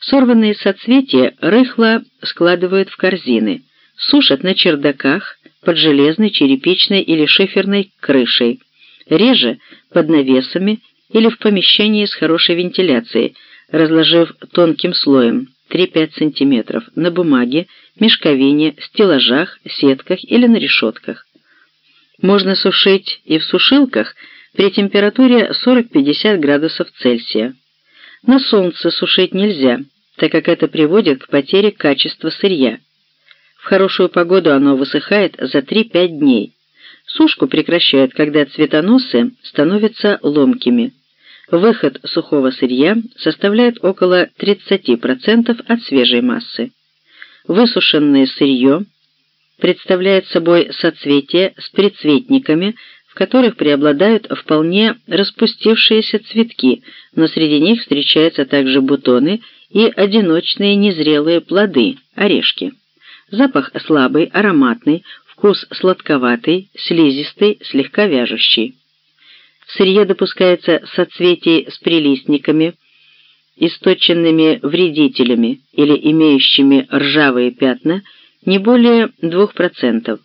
Сорванные соцветия рыхло складывают в корзины, сушат на чердаках под железной, черепичной или шиферной крышей, реже под навесами или в помещении с хорошей вентиляцией, разложив тонким слоем 3-5 см на бумаге, мешковине, стеллажах, сетках или на решетках. Можно сушить и в сушилках при температуре 40-50 градусов Цельсия. На солнце сушить нельзя, так как это приводит к потере качества сырья. В хорошую погоду оно высыхает за 3-5 дней. Сушку прекращают, когда цветоносы становятся ломкими. Выход сухого сырья составляет около 30% от свежей массы. Высушенное сырье представляет собой соцветия с прицветниками, в которых преобладают вполне распустившиеся цветки, но среди них встречаются также бутоны и одиночные незрелые плоды, орешки. Запах слабый, ароматный, вкус сладковатый, слизистый, слегка вяжущий. Сырье допускается соцветий с прилистниками, источенными вредителями или имеющими ржавые пятна не более 2%,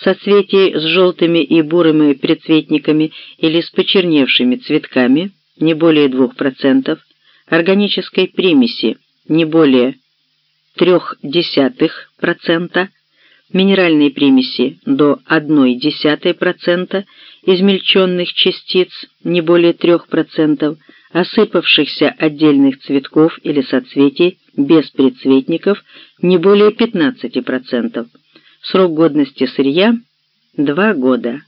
соцветий с желтыми и бурыми прицветниками или с почерневшими цветками не более 2%, органической примеси не более 0,3%, минеральной примеси до 0,1%, измельченных частиц не более 3%, осыпавшихся отдельных цветков или соцветий без предцветников не более 15%. Срок годности сырья – 2 года.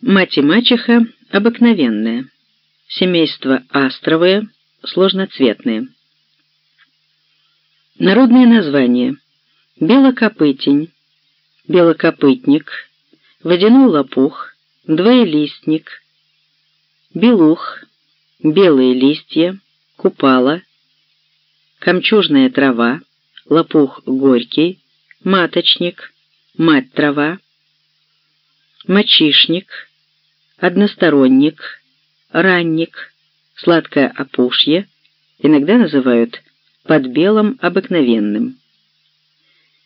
Мать и мачеха обыкновенная. Семейство астровые, сложноцветные. Народные названия. Белокопытень, белокопытник, водяной лопух, двоелистник, белух, белые листья, купала, камчужная трава, лопух горький, маточник, мать-трава, мочишник, односторонник, ранник, сладкое опушье, иногда называют под белым обыкновенным.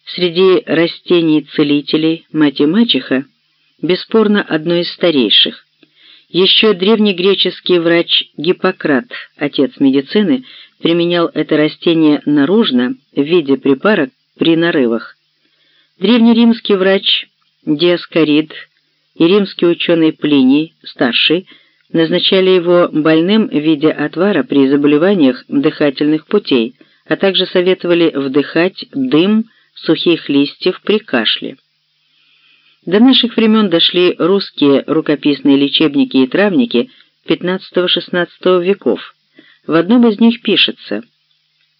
Среди растений-целителей мать и мачеха бесспорно одно из старейших. Еще древнегреческий врач Гиппократ, отец медицины, применял это растение наружно в виде припарок при нарывах. Древнеримский врач Диаскорид и римский ученый Плиний, старший, назначали его больным в виде отвара при заболеваниях дыхательных путей, а также советовали вдыхать дым сухих листьев при кашле. До наших времен дошли русские рукописные лечебники и травники XV-XVI веков. В одном из них пишется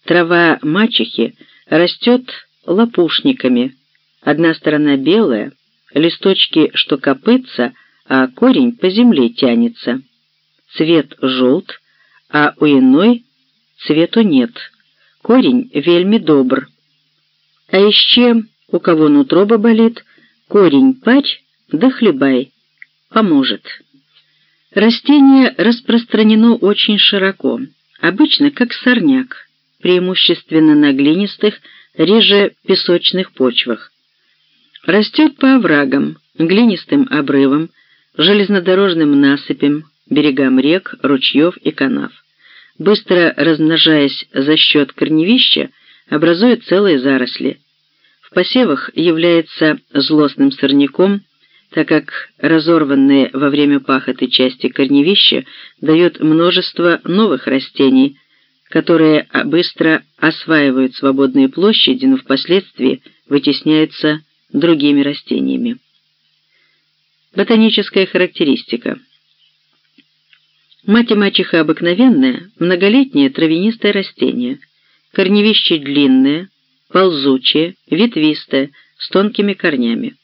«Трава мачехи растет лопушниками, одна сторона белая, листочки, что копытца, а корень по земле тянется. Цвет желт, а у иной цвету нет. Корень вельми добр. А еще у кого нутроба болит, корень парь да хлебай, поможет. Растение распространено очень широко, обычно как сорняк, преимущественно на глинистых, реже песочных почвах. Растет по оврагам, глинистым обрывам, железнодорожным насыпям, берегам рек, ручьев и канав. Быстро размножаясь за счет корневища, образует целые заросли. Посевах является злостным сорняком, так как разорванные во время пахоты части корневища дают множество новых растений, которые быстро осваивают свободные площади, но впоследствии вытесняются другими растениями. Ботаническая характеристика. Мать и мачеха обыкновенная, многолетнее травянистое растение. Корневище длинное, ползучее, ветвистое, с тонкими корнями.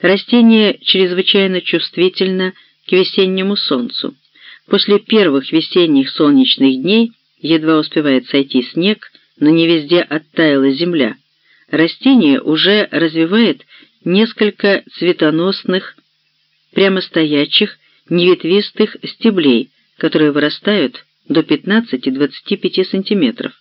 Растение чрезвычайно чувствительно к весеннему солнцу. После первых весенних солнечных дней едва успевает сойти снег, но не везде оттаяла земля. Растение уже развивает несколько цветоносных, прямостоячих, неветвистых стеблей, которые вырастают до 15-25 см,